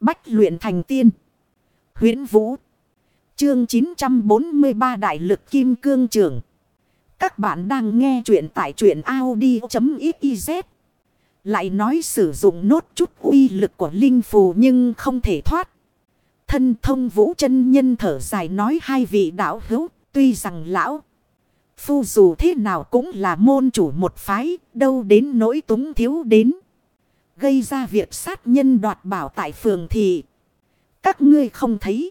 Bách luyện thành tiên. huyễn Vũ. Chương 943 Đại lực Kim Cương Trường. Các bạn đang nghe truyện tại truyện Audi.xyz. Lại nói sử dụng nốt chút uy lực của linh phù nhưng không thể thoát. Thân thông vũ chân nhân thở dài nói hai vị đạo hữu. Tuy rằng lão. Phu dù thế nào cũng là môn chủ một phái. Đâu đến nỗi túng thiếu đến. Gây ra việc sát nhân đoạt bảo tại phường thì. Các ngươi không thấy.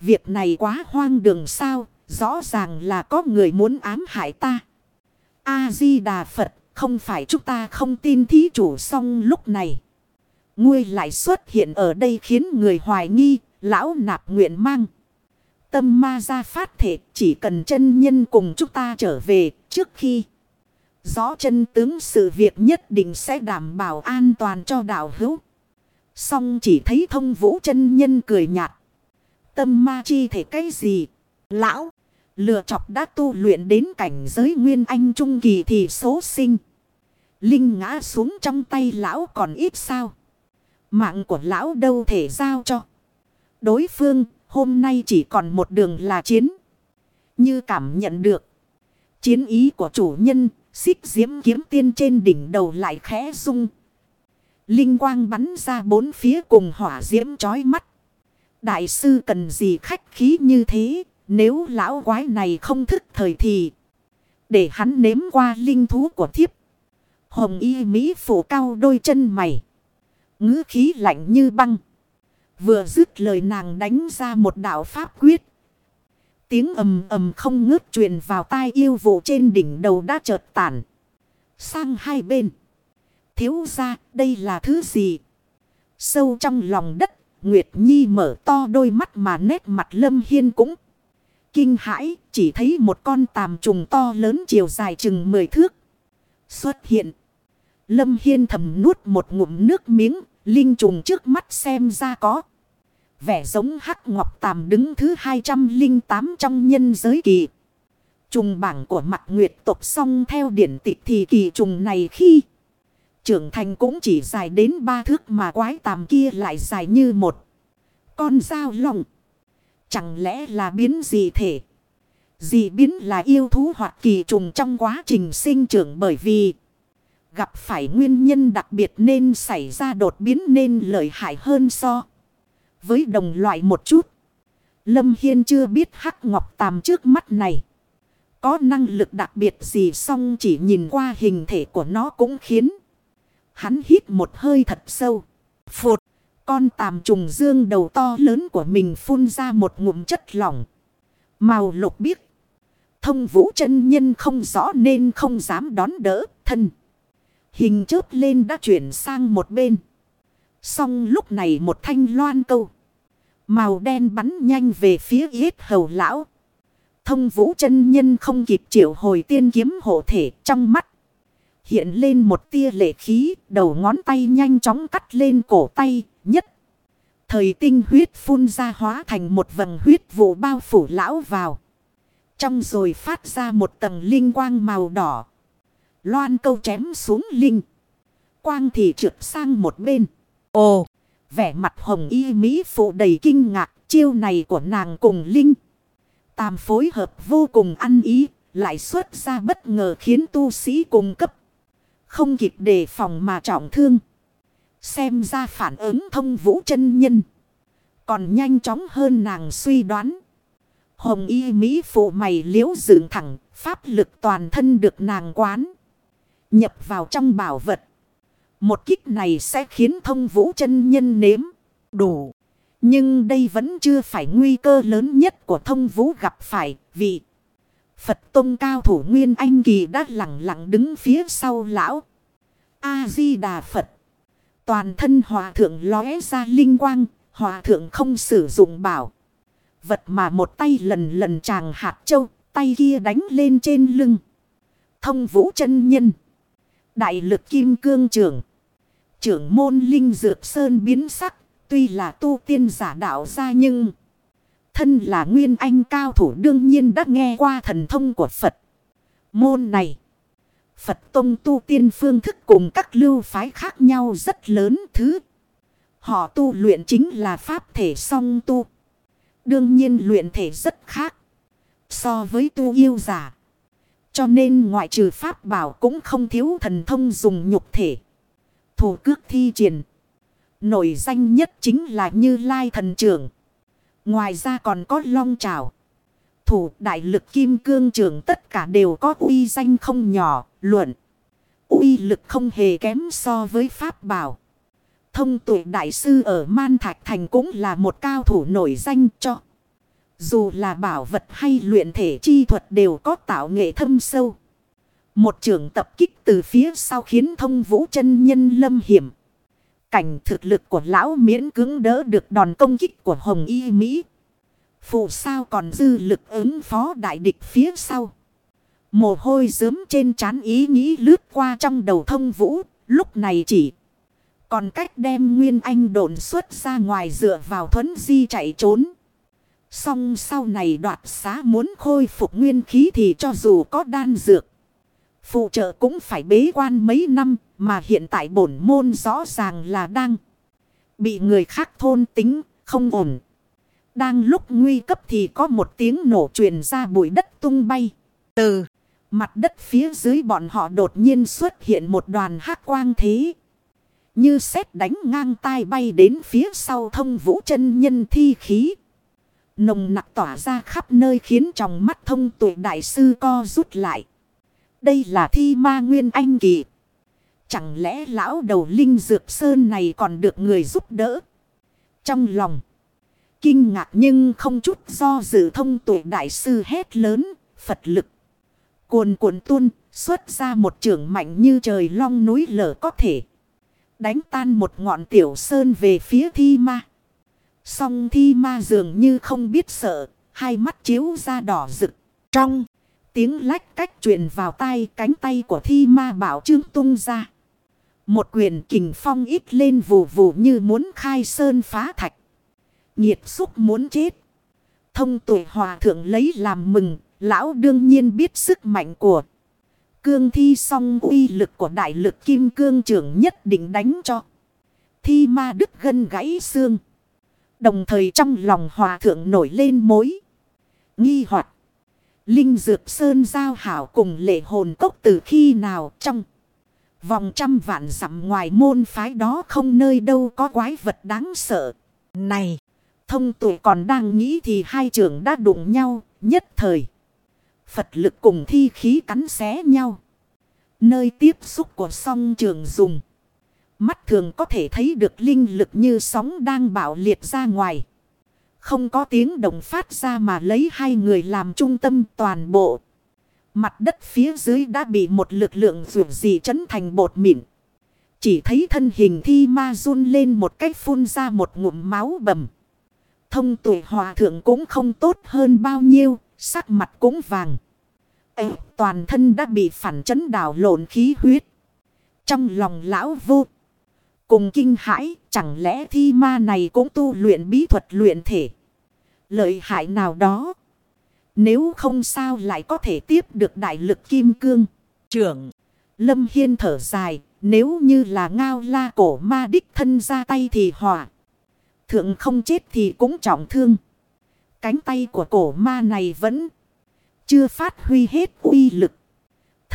Việc này quá hoang đường sao. Rõ ràng là có người muốn ám hại ta. A-di-đà Phật. Không phải chúng ta không tin thí chủ xong lúc này. Ngươi lại xuất hiện ở đây khiến người hoài nghi. Lão nạp nguyện mang. Tâm ma ra phát thể, chỉ cần chân nhân cùng chúng ta trở về, trước khi. Rõ chân tướng sự việc nhất định sẽ đảm bảo an toàn cho đạo hữu. Xong chỉ thấy thông vũ chân nhân cười nhạt. Tâm ma chi thể cái gì? Lão, lừa chọc đã tu luyện đến cảnh giới nguyên anh trung kỳ thì số sinh. Linh ngã xuống trong tay lão còn ít sao? Mạng của lão đâu thể giao cho. Đối phương hôm nay chỉ còn một đường là chiến. Như cảm nhận được. Chiến ý của chủ nhân Xích diễm kiếm tiên trên đỉnh đầu lại khẽ rung. Linh quang bắn ra bốn phía cùng hỏa diễm chói mắt. Đại sư cần gì khách khí như thế, nếu lão quái này không thức thời thì để hắn nếm qua linh thú của thiếp. Hồng y Mỹ phủ cao đôi chân mày. ngữ khí lạnh như băng. Vừa dứt lời nàng đánh ra một đạo pháp quyết. Tiếng ầm ầm không ngớt truyền vào tai yêu vụ trên đỉnh đầu đã chợt tản. Sang hai bên. Thiếu ra đây là thứ gì? Sâu trong lòng đất, Nguyệt Nhi mở to đôi mắt mà nét mặt Lâm Hiên cũng kinh hãi. Chỉ thấy một con tàm trùng to lớn chiều dài chừng 10 thước. Xuất hiện. Lâm Hiên thầm nuốt một ngụm nước miếng. Linh trùng trước mắt xem ra có. Vẻ giống hắc ngọc tàm đứng thứ 208 trong nhân giới kỳ. Trùng bảng của mặt nguyệt tộc song theo điển tịch thì kỳ trùng này khi trưởng thành cũng chỉ dài đến ba thước mà quái tàm kia lại dài như một con dao lòng. Chẳng lẽ là biến gì thể? Dị biến là yêu thú hoặc kỳ trùng trong quá trình sinh trưởng bởi vì gặp phải nguyên nhân đặc biệt nên xảy ra đột biến nên lợi hại hơn so với đồng loại một chút. Lâm Hiên chưa biết hắc ngọc tàm trước mắt này. Có năng lực đặc biệt gì song chỉ nhìn qua hình thể của nó cũng khiến. Hắn hít một hơi thật sâu. Phụt. Con tàm trùng dương đầu to lớn của mình phun ra một ngụm chất lỏng. Màu lục biếc. Thông vũ chân nhân không rõ nên không dám đón đỡ thân. Hình chớp lên đã chuyển sang một bên. Xong lúc này một thanh loan câu. Màu đen bắn nhanh về phía yết hầu lão. Thông vũ chân nhân không kịp triệu hồi tiên kiếm hộ thể trong mắt. Hiện lên một tia lệ khí, đầu ngón tay nhanh chóng cắt lên cổ tay, nhất. Thời tinh huyết phun ra hóa thành một vầng huyết vụ bao phủ lão vào. Trong rồi phát ra một tầng linh quang màu đỏ. Loan câu chém xuống linh. Quang thì trượt sang một bên. Ồ! Vẻ mặt hồng y Mỹ phụ đầy kinh ngạc, chiêu này của nàng cùng Linh. Tàm phối hợp vô cùng ăn ý, lại xuất ra bất ngờ khiến tu sĩ cùng cấp. Không kịp đề phòng mà trọng thương. Xem ra phản ứng thông vũ chân nhân. Còn nhanh chóng hơn nàng suy đoán. Hồng y Mỹ phụ mày liễu dựng thẳng, pháp lực toàn thân được nàng quán. Nhập vào trong bảo vật. Một kích này sẽ khiến thông vũ chân nhân nếm đủ. Nhưng đây vẫn chưa phải nguy cơ lớn nhất của thông vũ gặp phải vì Phật Tông cao thủ Nguyên Anh Kỳ đã lặng lặng đứng phía sau lão. A-di-đà Phật. Toàn thân hòa thượng lóe ra linh quang, hòa thượng không sử dụng bảo. Vật mà một tay lần lần chàng hạt châu, tay kia đánh lên trên lưng. Thông vũ chân nhân. Đại lực kim cương trưởng. Trưởng môn linh dược sơn biến sắc. Tuy là tu tiên giả đạo ra nhưng. Thân là nguyên anh cao thủ đương nhiên đã nghe qua thần thông của Phật. Môn này. Phật tông tu tiên phương thức cùng các lưu phái khác nhau rất lớn thứ. Họ tu luyện chính là pháp thể song tu. Đương nhiên luyện thể rất khác. So với tu yêu giả. Cho nên ngoại trừ pháp bảo cũng không thiếu thần thông dùng nhục thể. Thủ cước thi triển. Nổi danh nhất chính là như lai thần trưởng. Ngoài ra còn có long trào. Thủ đại lực kim cương trưởng tất cả đều có uy danh không nhỏ, luận. uy lực không hề kém so với pháp bảo. Thông tuệ đại sư ở Man Thạch Thành cũng là một cao thủ nổi danh cho. Dù là bảo vật hay luyện thể chi thuật đều có tạo nghệ thâm sâu. Một trường tập kích từ phía sau khiến thông vũ chân nhân lâm hiểm. Cảnh thực lực của lão miễn cứng đỡ được đòn công kích của Hồng Y Mỹ. Phụ sao còn dư lực ứng phó đại địch phía sau. Mồ hôi dớm trên trán ý nghĩ lướt qua trong đầu thông vũ. Lúc này chỉ còn cách đem Nguyên Anh độn xuất ra ngoài dựa vào thuấn di chạy trốn. Xong sau này đoạt xá muốn khôi phục nguyên khí thì cho dù có đan dược. Phụ trợ cũng phải bế quan mấy năm mà hiện tại bổn môn rõ ràng là đang bị người khác thôn tính, không ổn. Đang lúc nguy cấp thì có một tiếng nổ truyền ra bụi đất tung bay. Từ mặt đất phía dưới bọn họ đột nhiên xuất hiện một đoàn hắc quang thế. Như xét đánh ngang tai bay đến phía sau thông vũ chân nhân thi khí. Nồng nặc tỏa ra khắp nơi khiến trong mắt thông tuệ đại sư co rút lại. Đây là thi ma nguyên anh kỳ. Chẳng lẽ lão đầu linh dược sơn này còn được người giúp đỡ? Trong lòng. Kinh ngạc nhưng không chút do dự thông tuệ đại sư hét lớn. Phật lực. Cuồn cuộn tuôn, xuất ra một trường mạnh như trời long núi lở có thể. Đánh tan một ngọn tiểu sơn về phía thi ma. Song thi ma dường như không biết sợ. Hai mắt chiếu ra đỏ rực. Trong, tiếng lách cách truyền vào tay cánh tay của thi ma bảo trương tung ra. Một quyền kình phong ít lên vù vù như muốn khai sơn phá thạch. Nhiệt xúc muốn chết. Thông tuổi hòa thượng lấy làm mừng. Lão đương nhiên biết sức mạnh của cương thi song uy lực của đại lực kim cương trưởng nhất định đánh cho. Thi ma đứt gân gãy xương. Đồng thời trong lòng hòa thượng nổi lên mối. Nghi hoặc Linh Dược Sơn giao hảo cùng lệ hồn cốc từ khi nào trong. Vòng trăm vạn dặm ngoài môn phái đó không nơi đâu có quái vật đáng sợ. Này, thông tụ còn đang nghĩ thì hai trưởng đã đụng nhau, nhất thời. Phật lực cùng thi khí cắn xé nhau. Nơi tiếp xúc của song trường dùng. Mắt thường có thể thấy được linh lực như sóng đang bạo liệt ra ngoài. Không có tiếng động phát ra mà lấy hai người làm trung tâm toàn bộ. Mặt đất phía dưới đã bị một lực lượng rủ gì chấn thành bột mịn. Chỉ thấy thân hình thi ma run lên một cách phun ra một ngụm máu bầm. Thông tuổi hòa thượng cũng không tốt hơn bao nhiêu, sắc mặt cũng vàng. Ê, toàn thân đã bị phản chấn đảo lộn khí huyết. Trong lòng lão vô. Cùng kinh hãi, chẳng lẽ thi ma này cũng tu luyện bí thuật luyện thể. Lợi hại nào đó. Nếu không sao lại có thể tiếp được đại lực kim cương. Trưởng. Lâm Hiên thở dài. Nếu như là ngao la cổ ma đích thân ra tay thì hỏa. Thượng không chết thì cũng trọng thương. Cánh tay của cổ ma này vẫn chưa phát huy hết uy lực.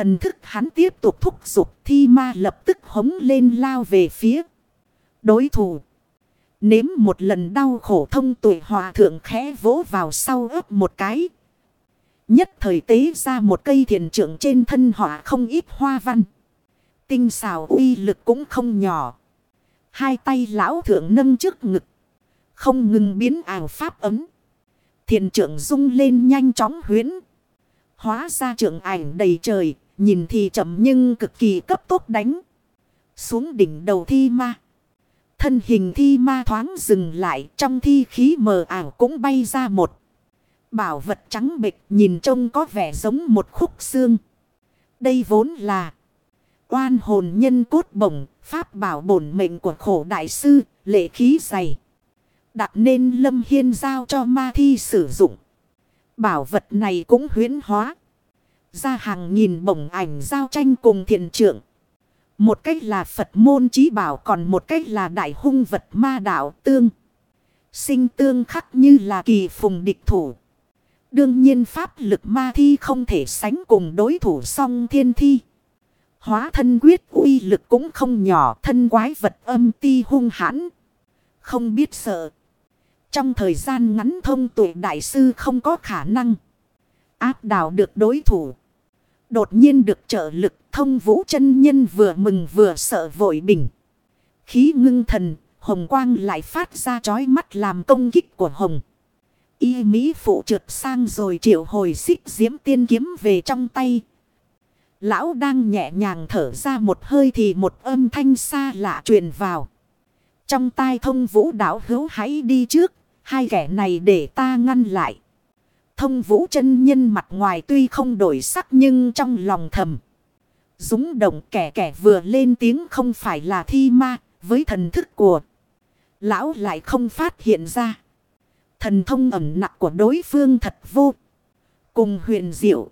Thần thức hắn tiếp tục thúc giục, thi ma lập tức hống lên lao về phía. Đối thủ. Nếm một lần đau khổ thông tuổi hòa thượng khẽ vỗ vào sau ấp một cái. Nhất thời tế ra một cây thiền trưởng trên thân họa không ít hoa văn. Tinh xào uy lực cũng không nhỏ. Hai tay lão thượng nâng trước ngực. Không ngừng biến ảo pháp ấm. Thiền trưởng rung lên nhanh chóng huyến. Hóa ra trưởng ảnh đầy trời. Nhìn thì chậm nhưng cực kỳ cấp tốc đánh. Xuống đỉnh đầu thi ma. Thân hình thi ma thoáng dừng lại trong thi khí mờ ảo cũng bay ra một. Bảo vật trắng bịch nhìn trông có vẻ giống một khúc xương. Đây vốn là oan hồn nhân cốt bổng, pháp bảo bổn mệnh của khổ đại sư, lệ khí dày. Đặt nên lâm hiên giao cho ma thi sử dụng. Bảo vật này cũng huyến hóa. Ra hàng nghìn bổng ảnh giao tranh cùng thiền trưởng. Một cách là Phật môn trí bảo còn một cách là đại hung vật ma đạo tương. Sinh tương khắc như là kỳ phùng địch thủ. Đương nhiên pháp lực ma thi không thể sánh cùng đối thủ song thiên thi. Hóa thân quyết uy lực cũng không nhỏ, thân quái vật âm ti hung hãn. Không biết sợ. Trong thời gian ngắn thông tuệ đại sư không có khả năng áp đảo được đối thủ. Đột nhiên được trợ lực thông vũ chân nhân vừa mừng vừa sợ vội bình. Khí ngưng thần, hồng quang lại phát ra chói mắt làm công kích của hồng. Y Mỹ phụ trượt sang rồi triệu hồi xích diễm tiên kiếm về trong tay. Lão đang nhẹ nhàng thở ra một hơi thì một âm thanh xa lạ truyền vào. Trong tai thông vũ đảo hữu hãy đi trước, hai kẻ này để ta ngăn lại. Thông vũ chân nhân mặt ngoài tuy không đổi sắc nhưng trong lòng thầm. Dũng động kẻ kẻ vừa lên tiếng không phải là thi ma, với thần thức của. Lão lại không phát hiện ra. Thần thông ẩm nặng của đối phương thật vô. Cùng huyền diệu.